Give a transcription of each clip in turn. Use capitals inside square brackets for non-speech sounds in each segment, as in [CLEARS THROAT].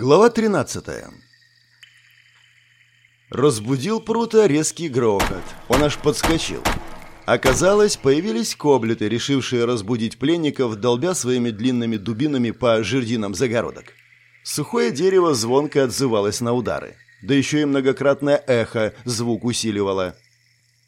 Глава 13 Разбудил Прута резкий грохот. Он аж подскочил. Оказалось, появились коблеты, решившие разбудить пленников, долбя своими длинными дубинами по жердинам загородок. Сухое дерево звонко отзывалось на удары. Да еще и многократное эхо звук усиливало.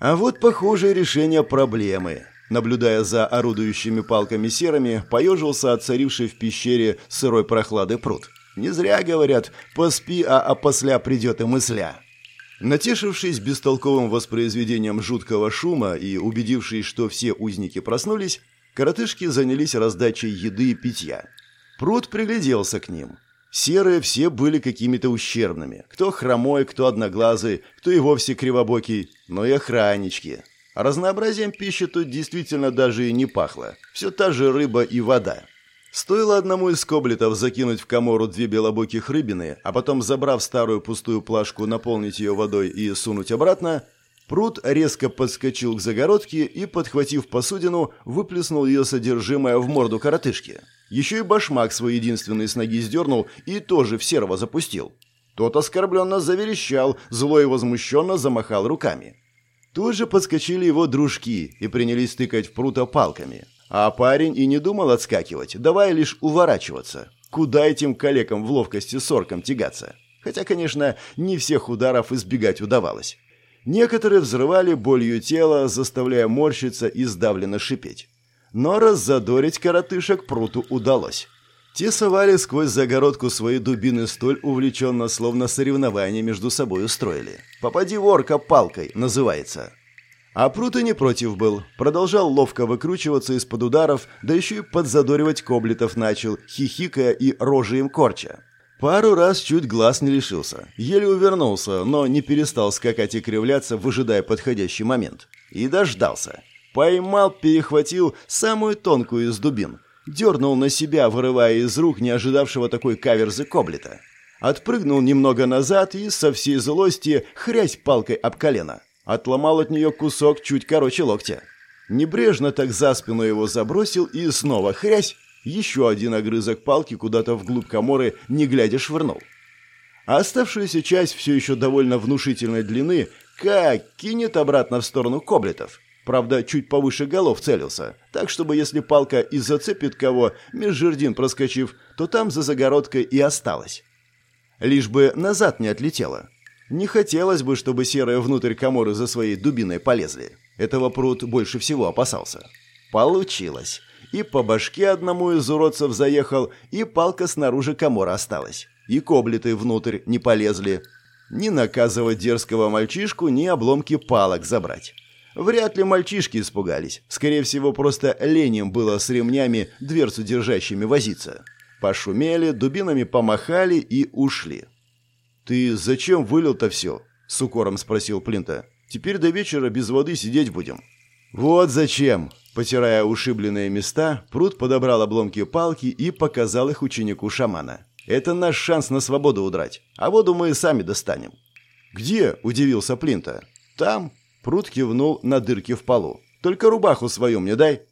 А вот похожее решение проблемы. Наблюдая за орудующими палками серыми, поежился отцаривший в пещере сырой прохлады пруд. Не зря говорят «поспи, а опосля придет и мысля». Натешившись бестолковым воспроизведением жуткого шума и убедившись, что все узники проснулись, коротышки занялись раздачей еды и питья. Пруд пригляделся к ним. Серые все были какими-то ущербными. Кто хромой, кто одноглазый, кто и вовсе кривобокий, но и охраннички. разнообразием пищи тут действительно даже и не пахло. Все та же рыба и вода. Стоило одному из коблетов закинуть в комору две белобоких рыбины, а потом, забрав старую пустую плашку, наполнить ее водой и сунуть обратно, пруд резко подскочил к загородке и, подхватив посудину, выплеснул ее содержимое в морду коротышки. Еще и башмак свой единственный с ноги сдернул и тоже в серого запустил. Тот оскорбленно заверещал, зло и возмущенно замахал руками. Тут же подскочили его дружки и принялись тыкать в прута палками. А парень и не думал отскакивать, давай лишь уворачиваться. Куда этим калекам в ловкости с орком тягаться? Хотя, конечно, не всех ударов избегать удавалось. Некоторые взрывали болью тело, заставляя морщиться и сдавленно шипеть. Но раззадорить коротышек пруту удалось. Те совали сквозь загородку свои дубины столь увлеченно, словно соревнования между собой устроили. «Попади в орка палкой» называется. А Прут и не против был. Продолжал ловко выкручиваться из-под ударов, да еще и подзадоривать коблетов начал, хихикая и рожи им корча. Пару раз чуть глаз не лишился. Еле увернулся, но не перестал скакать и кривляться, выжидая подходящий момент. И дождался. Поймал, перехватил самую тонкую из дубин. Дернул на себя, вырывая из рук не ожидавшего такой каверзы коблета. Отпрыгнул немного назад и со всей злости хрясь палкой об колено. Отломал от нее кусок чуть короче локтя. Небрежно так за спину его забросил и снова хрясь, еще один огрызок палки куда-то вглубь коморы, не глядя швырнул. А оставшуюся часть все еще довольно внушительной длины как кинет обратно в сторону коблетов. Правда, чуть повыше голов целился, так чтобы если палка и зацепит кого, меж жердин проскочив, то там за загородкой и осталось. Лишь бы назад не отлетело. Не хотелось бы, чтобы серые внутрь коморы за своей дубиной полезли. Этого пруд больше всего опасался. Получилось. И по башке одному из уродцев заехал, и палка снаружи комора осталась. И коблеты внутрь не полезли. Ни наказывать дерзкого мальчишку, ни обломки палок забрать. Вряд ли мальчишки испугались. Скорее всего, просто ленем было с ремнями, дверцу держащими возиться. Пошумели, дубинами помахали и ушли. «Ты зачем вылил-то все?» — с укором спросил Плинта. «Теперь до вечера без воды сидеть будем». «Вот зачем!» Потирая ушибленные места, Пруд подобрал обломки палки и показал их ученику шамана. «Это наш шанс на свободу удрать, а воду мы сами достанем». «Где?» – удивился Плинта. «Там». Пруд кивнул на дырки в полу. «Только рубаху свою мне дай».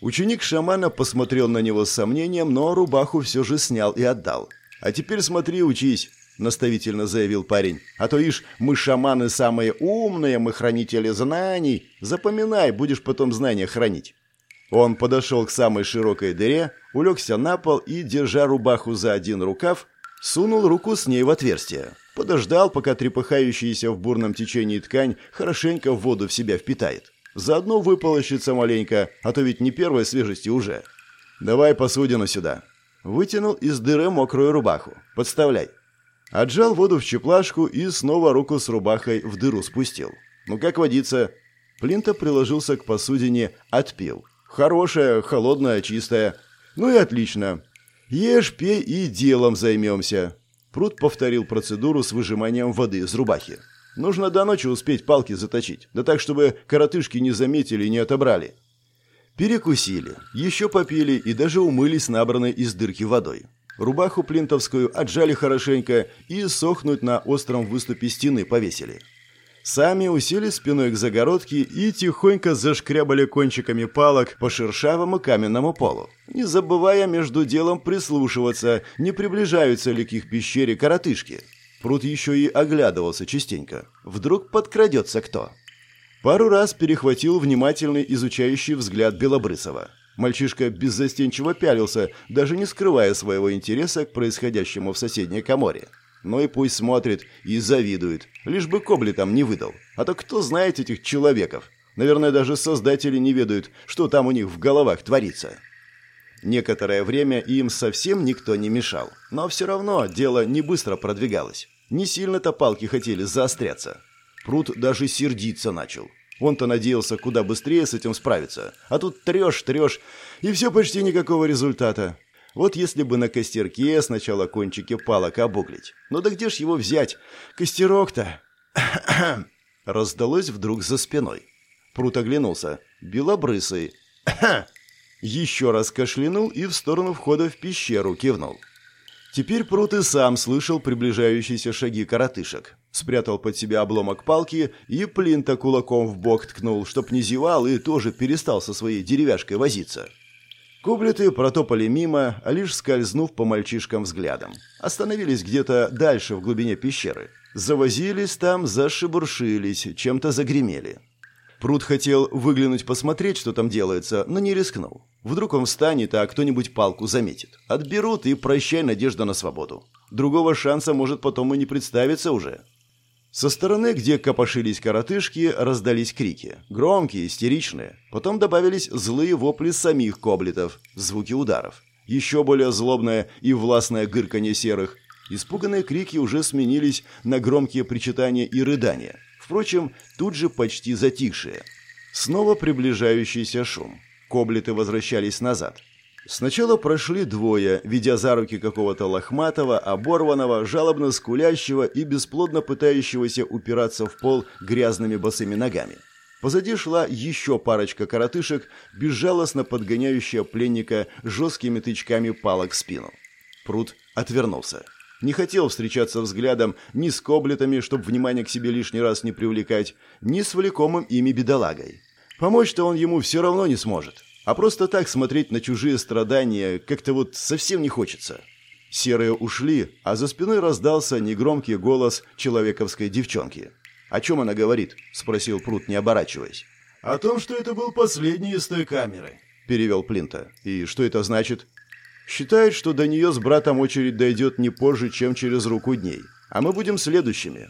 Ученик шамана посмотрел на него с сомнением, но рубаху все же снял и отдал. «А теперь смотри, учись. — наставительно заявил парень. «А то, ишь, мы шаманы самые умные, мы хранители знаний. Запоминай, будешь потом знания хранить». Он подошел к самой широкой дыре, улегся на пол и, держа рубаху за один рукав, сунул руку с ней в отверстие. Подождал, пока трепыхающаяся в бурном течении ткань хорошенько воду в себя впитает. Заодно выполощется маленько, а то ведь не первой свежести уже. «Давай посудину сюда». Вытянул из дыры мокрую рубаху. «Подставляй». Отжал воду в чеплашку и снова руку с рубахой в дыру спустил. Ну, как водится. Плинта приложился к посудине, отпил. Хорошая, холодная, чистая. Ну и отлично. Ешь, пей и делом займемся. Пруд повторил процедуру с выжиманием воды из рубахи. Нужно до ночи успеть палки заточить, да так, чтобы коротышки не заметили и не отобрали. Перекусили, еще попили и даже умылись набранной из дырки водой. Рубаху плинтовскую отжали хорошенько и сохнуть на остром выступе стены повесили. Сами усели спиной к загородке и тихонько зашкрябали кончиками палок по шершавому каменному полу, не забывая между делом прислушиваться, не приближаются ли к их пещере коротышки. Пруд еще и оглядывался частенько. Вдруг подкрадется кто. Пару раз перехватил внимательный изучающий взгляд Белобрысова. Мальчишка беззастенчиво пялился, даже не скрывая своего интереса к происходящему в соседней коморе. Ну и пусть смотрит и завидует, лишь бы Кобли там не выдал. А то кто знает этих человеков? Наверное, даже создатели не ведают, что там у них в головах творится. Некоторое время им совсем никто не мешал. Но все равно дело не быстро продвигалось. Не сильно-то палки хотели заостряться. Пруд даже сердиться начал. Он-то надеялся куда быстрее с этим справиться. А тут трешь, трешь, и все почти никакого результата. Вот если бы на костерке сначала кончики палок обуглить. Ну да где ж его взять? Костерок-то... [CLEARS THROAT] Раздалось вдруг за спиной. Прут оглянулся. Белобрысый. [CLEARS THROAT] Еще раз кашлянул и в сторону входа в пещеру кивнул. Теперь Прут и сам слышал приближающиеся шаги коротышек спрятал под себя обломок палки и плинта кулаком в бок ткнул, чтоб не зевал и тоже перестал со своей деревяшкой возиться. Кублеты протопали мимо, а лишь скользнув по мальчишкам взглядом. Остановились где-то дальше в глубине пещеры. Завозились там, зашебуршились, чем-то загремели. Пруд хотел выглянуть посмотреть, что там делается, но не рискнул. Вдруг он встанет, а кто-нибудь палку заметит. Отберут и прощай надежда на свободу. Другого шанса может потом и не представиться уже. Со стороны, где копошились коротышки, раздались крики. Громкие, истеричные. Потом добавились злые вопли самих коблетов, звуки ударов. Еще более злобное и властное гырканье серых. Испуганные крики уже сменились на громкие причитания и рыдания. Впрочем, тут же почти затихшие. Снова приближающийся шум. Коблеты возвращались назад. Сначала прошли двое, ведя за руки какого-то лохматого, оборванного, жалобно скулящего и бесплодно пытающегося упираться в пол грязными босыми ногами. Позади шла еще парочка коротышек, безжалостно подгоняющая пленника жесткими тычками палок в спину. Пруд отвернулся. Не хотел встречаться взглядом ни с коблетами, чтобы внимание к себе лишний раз не привлекать, ни с влекомым ими бедолагой. Помочь-то он ему все равно не сможет. А просто так смотреть на чужие страдания как-то вот совсем не хочется. Серые ушли, а за спиной раздался негромкий голос человековской девчонки. «О чем она говорит?» – спросил Прут, не оборачиваясь. «О том, что это был последний из той камеры», – перевел Плинта. «И что это значит?» «Считает, что до нее с братом очередь дойдет не позже, чем через руку дней. А мы будем следующими».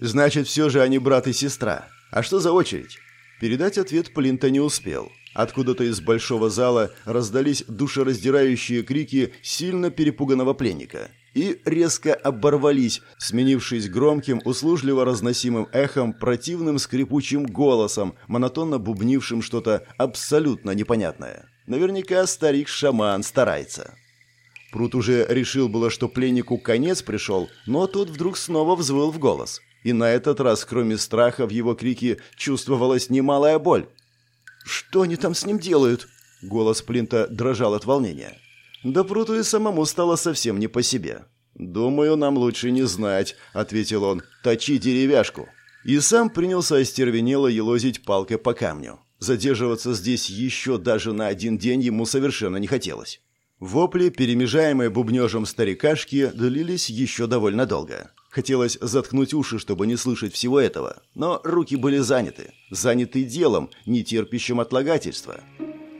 «Значит, все же они брат и сестра. А что за очередь?» Передать ответ Плинта не успел. Откуда-то из большого зала раздались душераздирающие крики сильно перепуганного пленника и резко оборвались, сменившись громким, услужливо разносимым эхом, противным скрипучим голосом, монотонно бубнившим что-то абсолютно непонятное. Наверняка старик-шаман старается. Прут уже решил было, что пленнику конец пришел, но тут вдруг снова взвыл в голос. И на этот раз, кроме страха, в его крике чувствовалась немалая боль. «Что они там с ним делают?» Голос Плинта дрожал от волнения. Да Пруту и самому стало совсем не по себе. «Думаю, нам лучше не знать», — ответил он. «Точи деревяшку». И сам принялся остервенело елозить палкой по камню. Задерживаться здесь еще даже на один день ему совершенно не хотелось. Вопли, перемежаемые бубнежем старикашки, длились еще довольно долго. Хотелось заткнуть уши, чтобы не слышать всего этого, но руки были заняты, заняты делом, не терпящим отлагательства.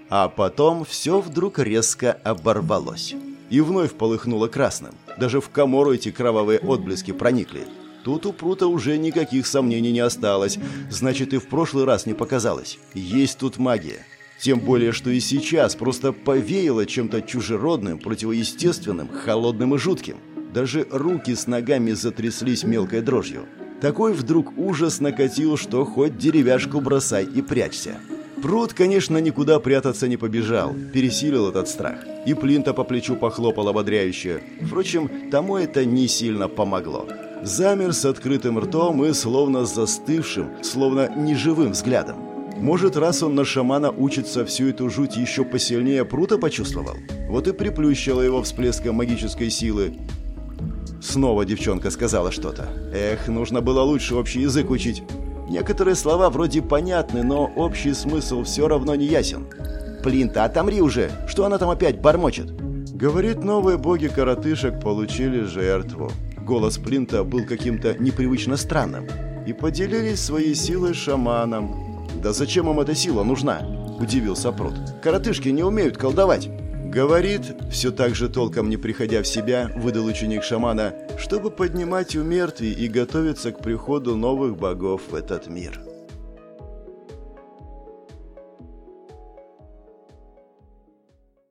А потом все вдруг резко оборвалось. И вновь полыхнуло красным. Даже в комору эти кровавые отблески проникли. Тут у Прута уже никаких сомнений не осталось. Значит, и в прошлый раз не показалось. Есть тут магия. Тем более, что и сейчас просто повеяло чем-то чужеродным, противоестественным, холодным и жутким. Даже руки с ногами затряслись мелкой дрожью. Такой вдруг ужас накатил, что хоть деревяшку бросай и прячься. Пруд, конечно, никуда прятаться не побежал, пересилил этот страх. И Плинта по плечу похлопал ободряюще. Впрочем, тому это не сильно помогло. Замер с открытым ртом и словно застывшим, словно неживым взглядом. Может, раз он на шамана учится всю эту жуть еще посильнее прута почувствовал? Вот и приплющило его всплеском магической силы. Снова девчонка сказала что-то. Эх, нужно было лучше общий язык учить. Некоторые слова вроде понятны, но общий смысл все равно не ясен. «Плинта, отомри уже! Что она там опять бормочет?» Говорит, новые боги коротышек получили жертву. Голос Плинта был каким-то непривычно странным. И поделились своей силой с шаманом. «Да зачем им эта сила нужна?» – удивился Прут. «Коротышки не умеют колдовать». Говорит, все так же толком не приходя в себя, выдал ученик шамана, чтобы поднимать у мертвей и готовиться к приходу новых богов в этот мир.